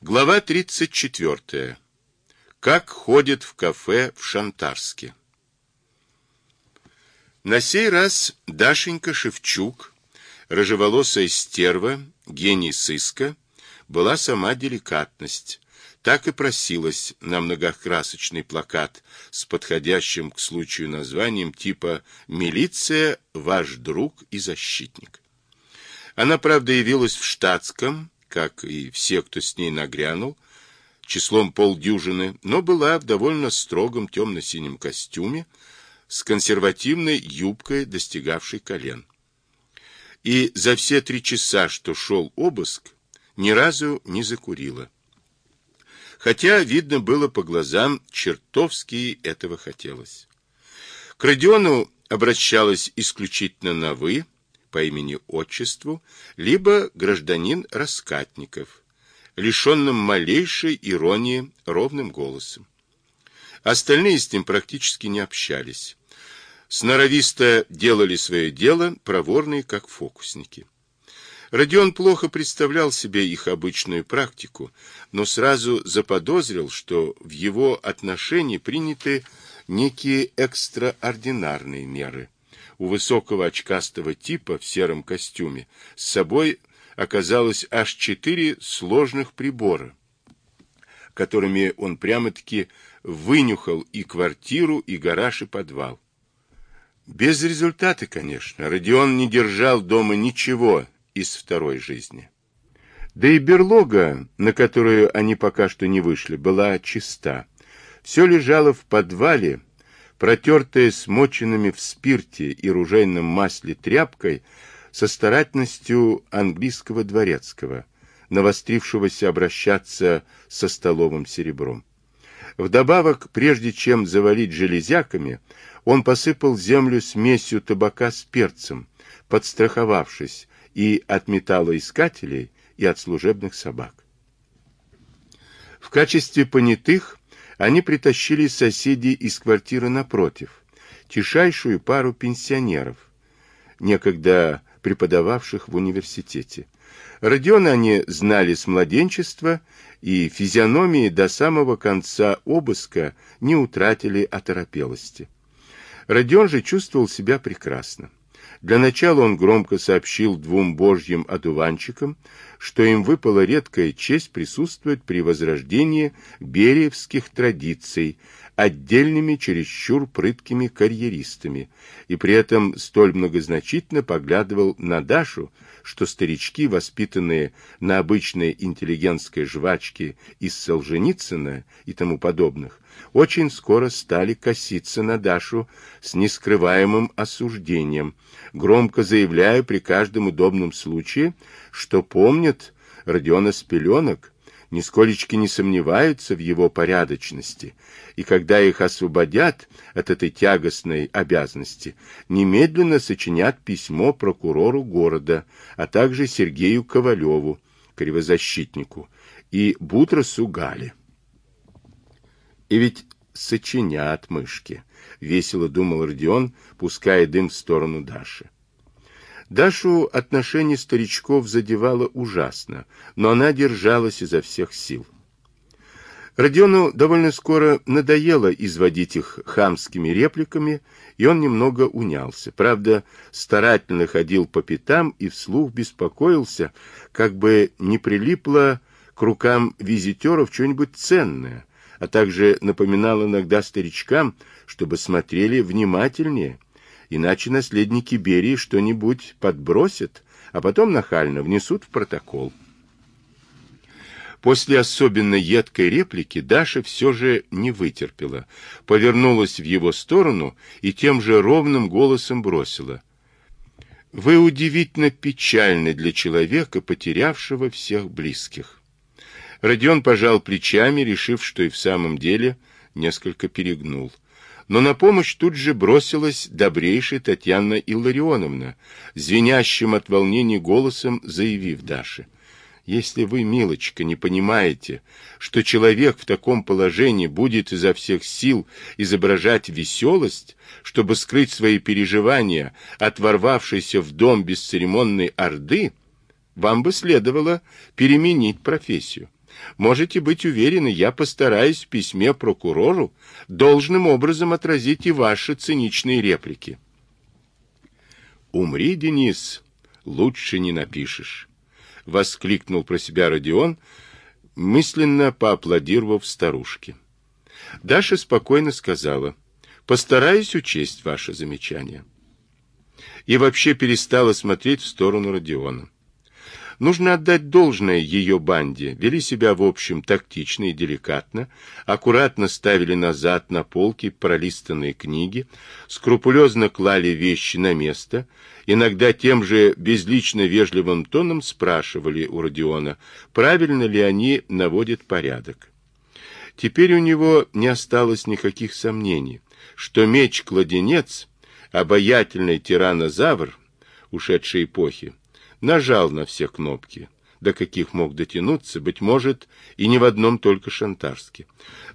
Глава 34. Как ходят в кафе в Шантарске. На сей раз Дашенька Шевчук, рыжеволосая стерва, гений сыска, была сама деликатность. Так и просилась на многокрасочный плакат с подходящим к случаю названием типа «Милиция – ваш друг и защитник». Она, правда, явилась в штатском, как и все, кто с ней нагрянул, числом полдюжины, но была в довольно строгом темно-синем костюме с консервативной юбкой, достигавшей колен. И за все три часа, что шел обыск, ни разу не закурила. Хотя, видно было по глазам, чертовски этого хотелось. К Родиону обращалась исключительно на «вы», по имени-отчеству, либо гражданин Раскатников, лишенным малейшей иронии ровным голосом. Остальные с ним практически не общались. Сноровисто делали свое дело, проворные, как фокусники. Родион плохо представлял себе их обычную практику, но сразу заподозрил, что в его отношении приняты некие экстраординарные меры – у высокого очкастого типа в сером костюме с собой оказалось аж четыре сложных прибора, которыми он прямо-таки вынюхал и квартиру, и гараж, и подвал. Без результата, конечно. Родион не держал дома ничего из второй жизни. Да и берлога, на которую они пока что не вышли, была чиста. Все лежало в подвале, протертая смоченными в спирте и ружейном масле тряпкой со старательностью английского дворецкого, навострившегося обращаться со столовым серебром. Вдобавок, прежде чем завалить железяками, он посыпал землю смесью табака с перцем, подстраховавшись и от металлоискателей, и от служебных собак. В качестве понятых они притащили соседей из квартиры напротив, тишайшую пару пенсионеров, некогда преподававших в университете. Родиона они знали с младенчества, и физиономии до самого конца обыска не утратили оторопелости. Родион же чувствовал себя прекрасно. Для начала он громко сообщил двум божьим одуванчикам, что им выпала редкая честь присутствовать при возрождении бериевских традиций отдельными чересчур прыткими карьеристами, и при этом столь многозначительно поглядывал на Дашу, что старички, воспитанные на обычной интеллигентской жвачке из Солженицына и тому подобных, очень скоро стали коситься на Дашу с нескрываемым осуждением, громко заявляя при каждом удобном случае, что помнят Родиона с пеленок, нисколечки не сомневаются в его порядочности, и когда их освободят от этой тягостной обязанности, немедленно сочинят письмо прокурору города, а также Сергею Ковалеву, кривозащитнику, и Бутросу Гале. И ведь сочинят мышки, — весело думал Родион, пуская дым в сторону Даши. Дашу отношение старичков задевало ужасно, но она держалась изо всех сил. Родиону довольно скоро надоело изводить их хамскими репликами, и он немного унялся. Правда, старательно ходил по пятам и вслух беспокоился, как бы не прилипло к рукам визитеров что-нибудь ценное, а также напоминал иногда старичкам, чтобы смотрели внимательнее, иначе наследники Берии что-нибудь подбросят, а потом нахально внесут в протокол. После особенно едкой реплики Даша все же не вытерпела, повернулась в его сторону и тем же ровным голосом бросила. «Вы удивительно печальны для человека, потерявшего всех близких». Родион пожал плечами, решив, что и в самом деле несколько перегнул. Но на помощь тут же бросилась добрейшая Татьяна Илларионовна, звенящим от волнения голосом заявив Даше. «Если вы, милочка, не понимаете, что человек в таком положении будет изо всех сил изображать веселость, чтобы скрыть свои переживания от ворвавшейся в дом бесцеремонной орды, вам бы следовало переменить профессию. Можете быть уверены, я постараюсь в письме прокурору должным образом отразить и ваши циничные реплики. «Умри, Денис, лучше не напишешь», — воскликнул про себя Родион, мысленно поаплодировав старушке. Даша спокойно сказала, «Постараюсь учесть ваше замечание». И вообще перестала смотреть в сторону Родиона. Нужно отдать должное ее банде. Вели себя, в общем, тактично и деликатно, аккуратно ставили назад на полки пролистанные книги, скрупулезно клали вещи на место, иногда тем же безлично вежливым тоном спрашивали у Родиона, правильно ли они наводят порядок. Теперь у него не осталось никаких сомнений, что меч-кладенец, обаятельный тиранозавр ушедшей эпохи, нажал на все кнопки, до каких мог дотянуться, быть может, и не в одном только Шантарске.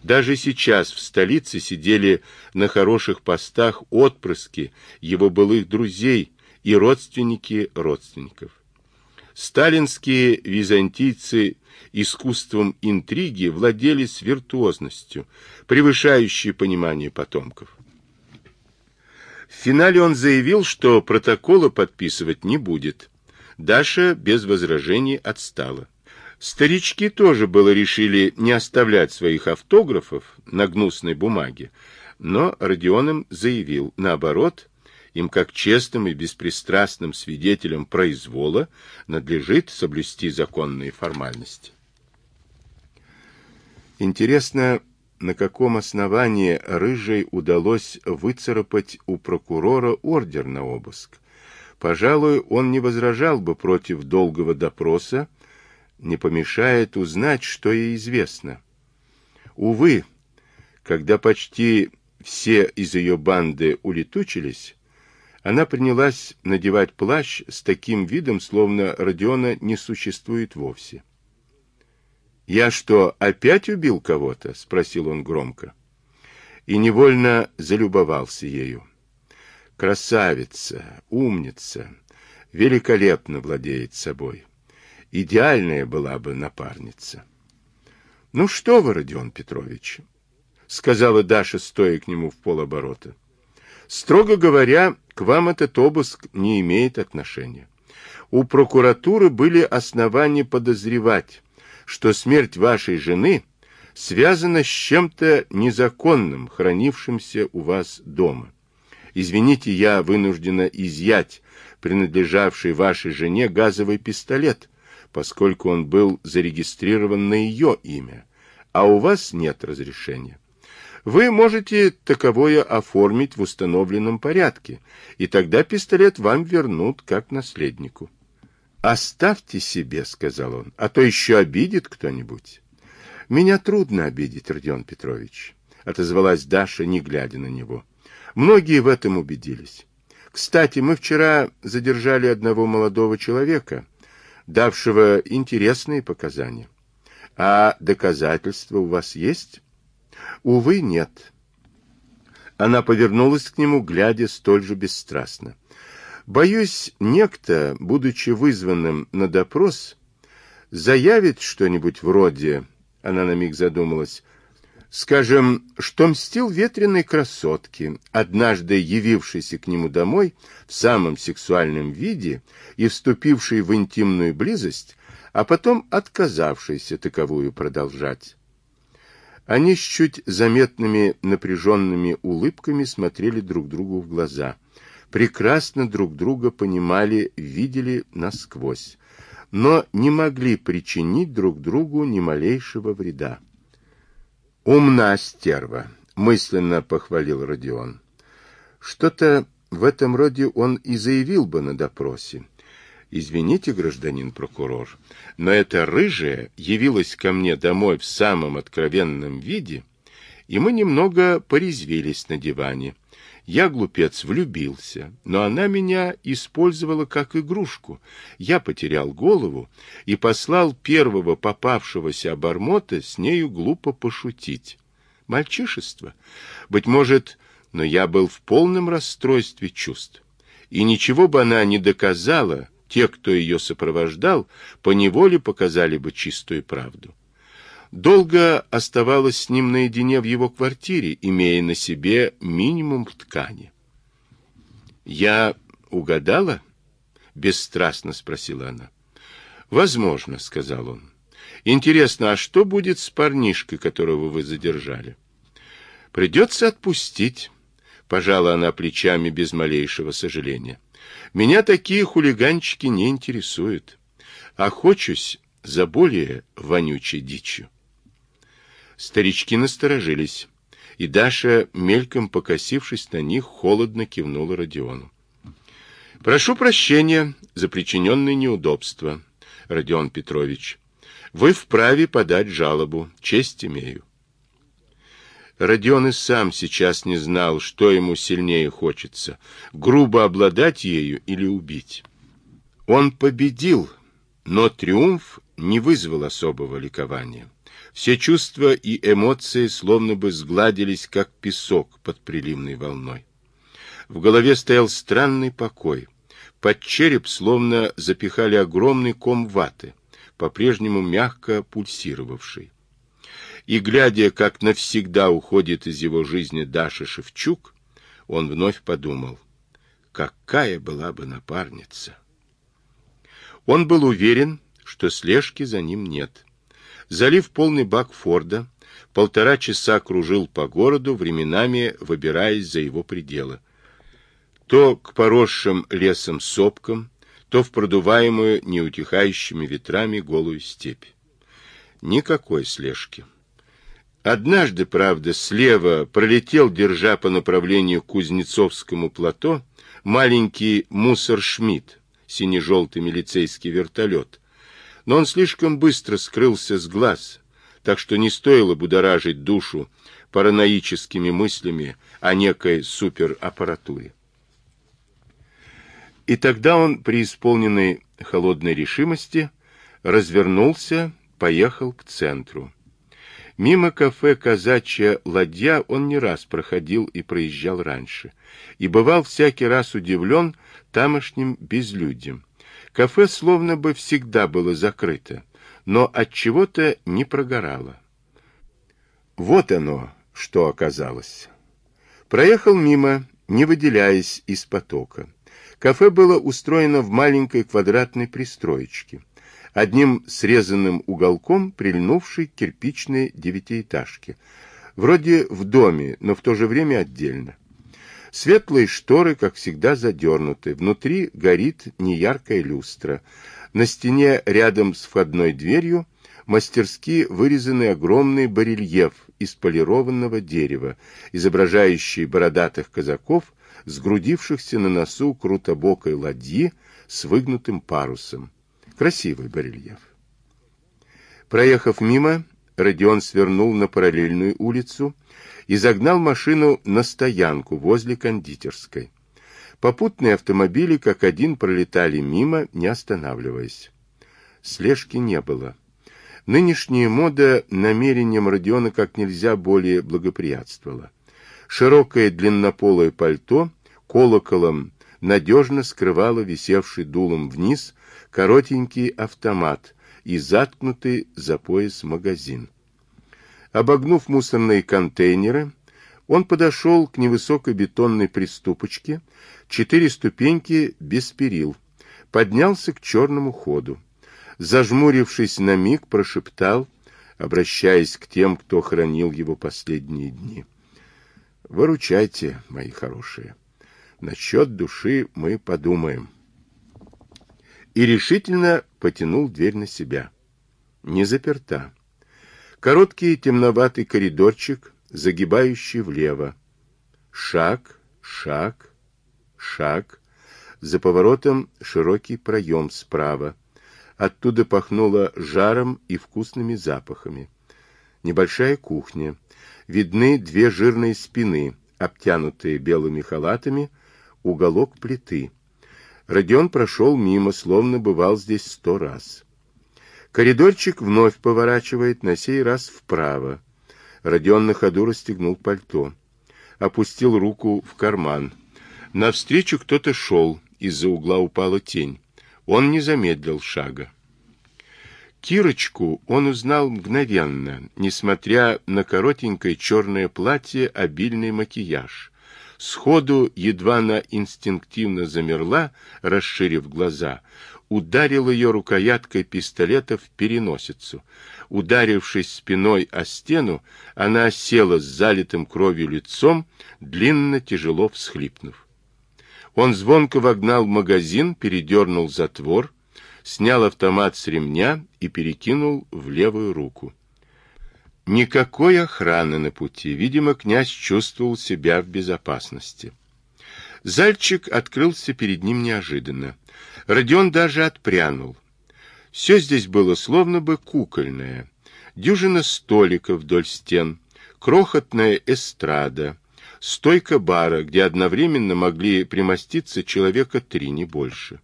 Даже сейчас в столице сидели на хороших постах отпрыски его былых друзей и родственники родственников. Сталинские византийцы искусством интриги владели с виртуозностью, превышающей понимание потомков. В финале он заявил, что протокола подписывать не будет, Даша без возражений отстала. Старички тоже было решили не оставлять своих автографов на гнусной бумаге, но Родион им заявил, наоборот, им как честным и беспристрастным свидетелям произвола надлежит соблюсти законные формальности. Интересно, на каком основании Рыжей удалось выцарапать у прокурора ордер на обыск? Пожалуй, он не возражал бы против долгого допроса, не помешает узнать, что ей известно. Увы, когда почти все из ее банды улетучились, она принялась надевать плащ с таким видом, словно Родиона не существует вовсе. «Я что, опять убил кого-то?» — спросил он громко. И невольно залюбовался ею. Красавица, умница, великолепно владеет собой. Идеальная была бы напарница. — Ну что вы, Родион Петрович, — сказала Даша, стоя к нему в полоборота. — Строго говоря, к вам этот обыск не имеет отношения. У прокуратуры были основания подозревать, что смерть вашей жены связана с чем-то незаконным, хранившимся у вас дома. Извините, я вынуждена изъять принадлежавший вашей жене газовый пистолет, поскольку он был зарегистрирован на ее имя, а у вас нет разрешения. Вы можете таковое оформить в установленном порядке, и тогда пистолет вам вернут как наследнику. «Оставьте себе», — сказал он, — «а то еще обидит кто-нибудь». «Меня трудно обидеть, Родион Петрович», — отозвалась Даша, не глядя на него. Многие в этом убедились. Кстати, мы вчера задержали одного молодого человека, давшего интересные показания. А доказательства у вас есть? Увы, нет. Она повернулась к нему, глядя столь же бесстрастно. Боюсь, некто, будучи вызванным на допрос, заявит что-нибудь вроде, она на миг задумалась, Скажем, что мстил ветреной красотке, однажды явившейся к нему домой в самом сексуальном виде и вступившей в интимную близость, а потом отказавшейся таковую продолжать. Они с чуть заметными напряженными улыбками смотрели друг другу в глаза, прекрасно друг друга понимали, видели насквозь, но не могли причинить друг другу ни малейшего вреда. Умна стерва, мысленно похвалил Родион. Что-то в этом роде он и заявил бы на допросе. Извините, гражданин прокурор, но эта рыжая явилась ко мне домой в самом откровенном виде, и мы немного порезвились на диване. Я, глупец, влюбился, но она меня использовала как игрушку. Я потерял голову и послал первого попавшегося обормота с нею глупо пошутить. Мальчишество. Быть может, но я был в полном расстройстве чувств. И ничего бы она не доказала, те, кто ее сопровождал, поневоле показали бы чистую правду. Долго оставалась с ним наедине в его квартире, имея на себе минимум ткани. «Я угадала?» — бесстрастно спросила она. «Возможно», — сказал он. «Интересно, а что будет с парнишкой, которого вы задержали?» «Придется отпустить», — пожала она плечами без малейшего сожаления. «Меня такие хулиганчики не интересуют. Охочусь за более вонючей дичью». Старички насторожились, и Даша, мельком покосившись на них, холодно кивнула Родиону. «Прошу прощения за причиненные неудобства, Родион Петрович. Вы вправе подать жалобу, честь имею». Родион и сам сейчас не знал, что ему сильнее хочется — грубо обладать ею или убить. Он победил, но триумф не вызвал особого ликования. Все чувства и эмоции словно бы сгладились, как песок под приливной волной. В голове стоял странный покой. Под череп словно запихали огромный ком ваты, по-прежнему мягко пульсировавший. И, глядя, как навсегда уходит из его жизни Даша Шевчук, он вновь подумал, какая была бы напарница. Он был уверен, что слежки за ним нет. Залив полный бак Форда, полтора часа кружил по городу, временами выбираясь за его пределы. То к поросшим лесом сопкам, то в продуваемую неутихающими ветрами голую степь. Никакой слежки. Однажды, правда, слева пролетел, держа по направлению к Кузнецовскому плато, маленький мусор-шмидт, сине-желтый милицейский вертолет, но он слишком быстро скрылся с глаз, так что не стоило будоражить душу параноическими мыслями о некой супераппаратуре. И тогда он, при исполненной холодной решимости, развернулся, поехал к центру. Мимо кафе «Казачья ладья» он не раз проходил и проезжал раньше, и бывал всякий раз удивлен тамошним безлюдьем, Кафе словно бы всегда было закрыто, но от чего-то не прогорало. Вот оно, что оказалось. Проехал мимо, не выделяясь из потока. Кафе было устроено в маленькой квадратной пристроечке, одним срезанным уголком прильнувшей кирпичной девятиэтажке, вроде в доме, но в то же время отдельно. Светлые шторы, как всегда, задернуты. Внутри горит неяркая люстра. На стене рядом с входной дверью мастерски вырезанный огромный барельеф из полированного дерева, изображающий бородатых казаков, сгрудившихся на носу крутобокой ладьи с выгнутым парусом. Красивый барельеф. Проехав мимо, Родион свернул на параллельную улицу и загнал машину на стоянку возле кондитерской. Попутные автомобили как один пролетали мимо, не останавливаясь. Слежки не было. Нынешняя мода намерением Родиона как нельзя более благоприятствовала. Широкое длиннополое пальто колоколом надежно скрывало висевший дулом вниз коротенький автомат и заткнутый за пояс магазин. Обогнув мусорные контейнеры, он подошел к невысокой бетонной приступочке, четыре ступеньки без перил, поднялся к черному ходу. Зажмурившись на миг, прошептал, обращаясь к тем, кто хранил его последние дни. «Выручайте, мои хорошие. Насчет души мы подумаем». И решительно потянул дверь на себя. Не заперта. Короткий темноватый коридорчик, загибающий влево. Шаг, шаг, шаг. За поворотом широкий проем справа. Оттуда пахнуло жаром и вкусными запахами. Небольшая кухня. Видны две жирные спины, обтянутые белыми халатами, уголок плиты. Родион прошел мимо, словно бывал здесь сто раз. Коридорчик вновь поворачивает, на сей раз вправо. Родион на ходу расстегнул пальто. Опустил руку в карман. Навстречу кто-то шел, из-за угла упала тень. Он не замедлил шага. Кирочку он узнал мгновенно, несмотря на коротенькое черное платье, обильный макияж. Сходу, едва она инстинктивно замерла, расширив глаза, ударил ее рукояткой пистолета в переносицу. Ударившись спиной о стену, она села с залитым кровью лицом, длинно тяжело всхлипнув. Он звонко вогнал магазин, передернул затвор, снял автомат с ремня и перекинул в левую руку. Никакой охраны на пути. Видимо, князь чувствовал себя в безопасности. Зальчик открылся перед ним неожиданно. Родион даже отпрянул. Все здесь было словно бы кукольное. Дюжина столиков вдоль стен, крохотная эстрада, стойка бара, где одновременно могли примоститься человека три, не больше.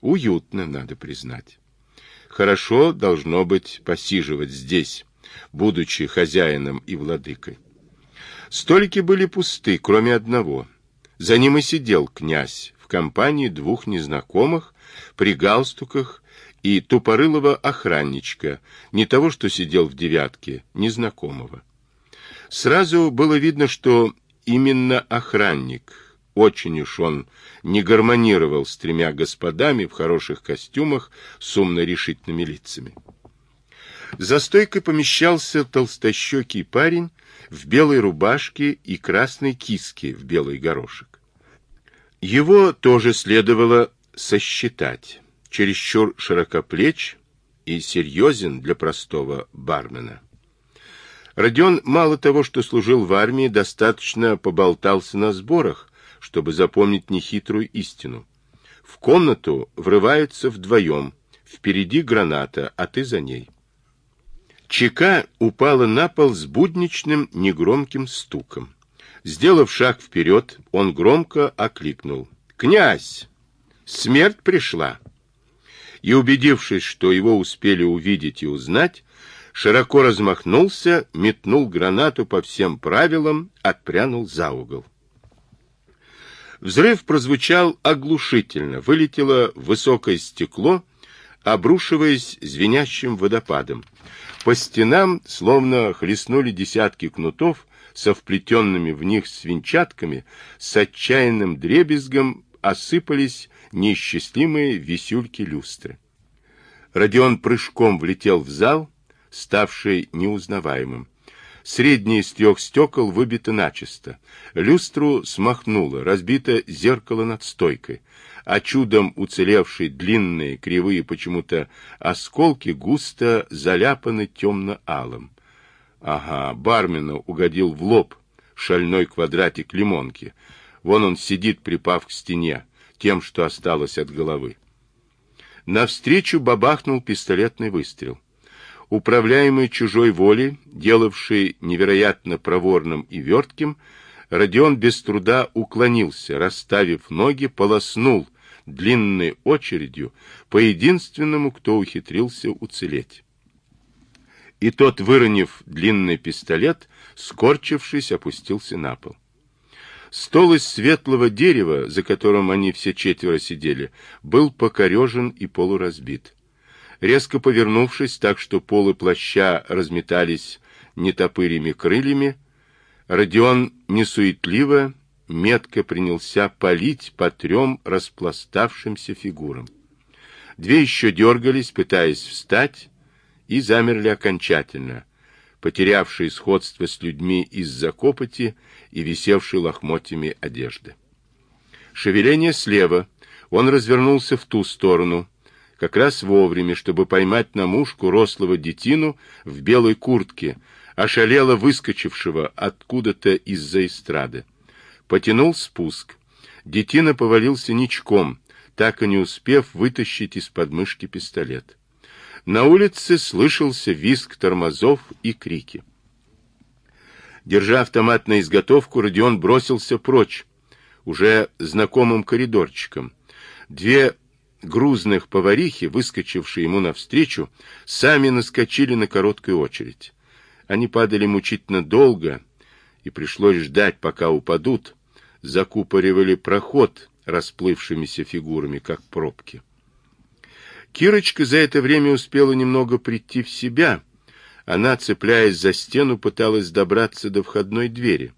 Уютно, надо признать. Хорошо должно быть посиживать здесь, будучи хозяином и владыкой. Столики были пусты, кроме одного. За ним и сидел князь в компании двух незнакомых, при галстуках и тупорылого охранничка, не того, что сидел в девятке, незнакомого. Сразу было видно, что именно охранник, очень уж он не гармонировал с тремя господами в хороших костюмах с умно-решительными лицами. За стойкой помещался толстощекий парень в белой рубашке и красной киске в белый горошек. Его тоже следовало сосчитать. Чересчур широкоплеч и серьезен для простого бармена. Родион мало того, что служил в армии, достаточно поболтался на сборах, чтобы запомнить нехитрую истину. В комнату врываются вдвоем, впереди граната, а ты за ней. Чека упала на пол с будничным негромким стуком. Сделав шаг вперед, он громко окликнул. «Князь! Смерть пришла!» И, убедившись, что его успели увидеть и узнать, широко размахнулся, метнул гранату по всем правилам, отпрянул за угол. Взрыв прозвучал оглушительно, вылетело высокое стекло, обрушиваясь звенящим водопадом. По стенам словно хлестнули десятки кнутов со вплетенными в них свинчатками, с отчаянным дребезгом осыпались неисчислимые висюльки люстры. Родион прыжком влетел в зал, ставший неузнаваемым. Среднее из трех стекол выбито начисто. Люстру смахнуло, разбито зеркало над стойкой, а чудом уцелевшие длинные, кривые почему-то осколки густо заляпаны темно-алым. Ага, бармену угодил в лоб шальной квадратик лимонки. Вон он сидит, припав к стене, тем, что осталось от головы. Навстречу бабахнул пистолетный выстрел управляемый чужой волей, делавший невероятно проворным и вертким, Родион без труда уклонился, расставив ноги, полоснул длинной очередью по единственному, кто ухитрился уцелеть. И тот, выронив длинный пистолет, скорчившись, опустился на пол. Стол из светлого дерева, за которым они все четверо сидели, был покорежен и полуразбит. Резко повернувшись так, что полы плаща разметались нетопырями крыльями, Родион несуетливо, метко принялся палить по трем распластавшимся фигурам. Две еще дергались, пытаясь встать, и замерли окончательно, потерявшие сходство с людьми из-за копоти и висевшие лохмотьями одежды. Шевеление слева. Он развернулся в ту сторону, как раз вовремя, чтобы поймать на мушку рослого детину в белой куртке, ошалело выскочившего откуда-то из-за эстрады. Потянул спуск. Детина повалился ничком, так и не успев вытащить из подмышки пистолет. На улице слышался визг тормозов и крики. Держа автомат на изготовку, Родион бросился прочь, уже знакомым коридорчиком. Две грузных поварихи, выскочившие ему навстречу, сами наскочили на короткую очередь. Они падали мучительно долго, и пришлось ждать, пока упадут, закупоривали проход расплывшимися фигурами, как пробки. Кирочка за это время успела немного прийти в себя. Она, цепляясь за стену, пыталась добраться до входной двери.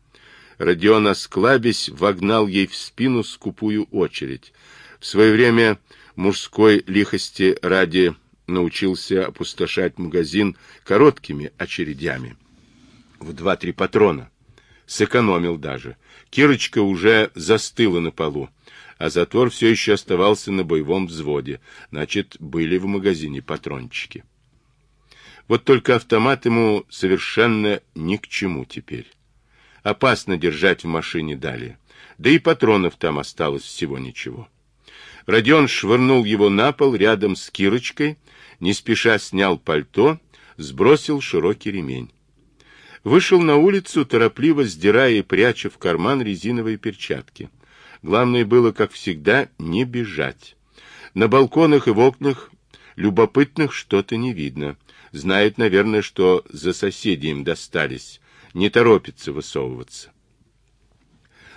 Родион, осклабясь, вогнал ей в спину скупую очередь. В свое время мужской лихости ради научился опустошать магазин короткими очередями. В два-три патрона. Сэкономил даже. Кирочка уже застыла на полу, а затвор все еще оставался на боевом взводе. Значит, были в магазине патрончики. Вот только автомат ему совершенно ни к чему теперь. Опасно держать в машине далее. Да и патронов там осталось всего ничего. Родион швырнул его на пол рядом с Кирочкой, не спеша снял пальто, сбросил широкий ремень. Вышел на улицу, торопливо сдирая и пряча в карман резиновые перчатки. Главное было, как всегда, не бежать. На балконах и в окнах любопытных что-то не видно. Знает, наверное, что за соседи им достались. Не торопится высовываться.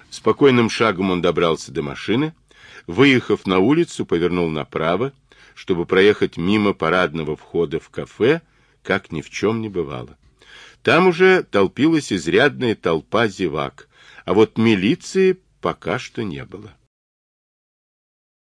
Спокойным шагом он добрался до машины, Выехав на улицу, повернул направо, чтобы проехать мимо парадного входа в кафе, как ни в чем не бывало. Там уже толпилась изрядная толпа зевак, а вот милиции пока что не было.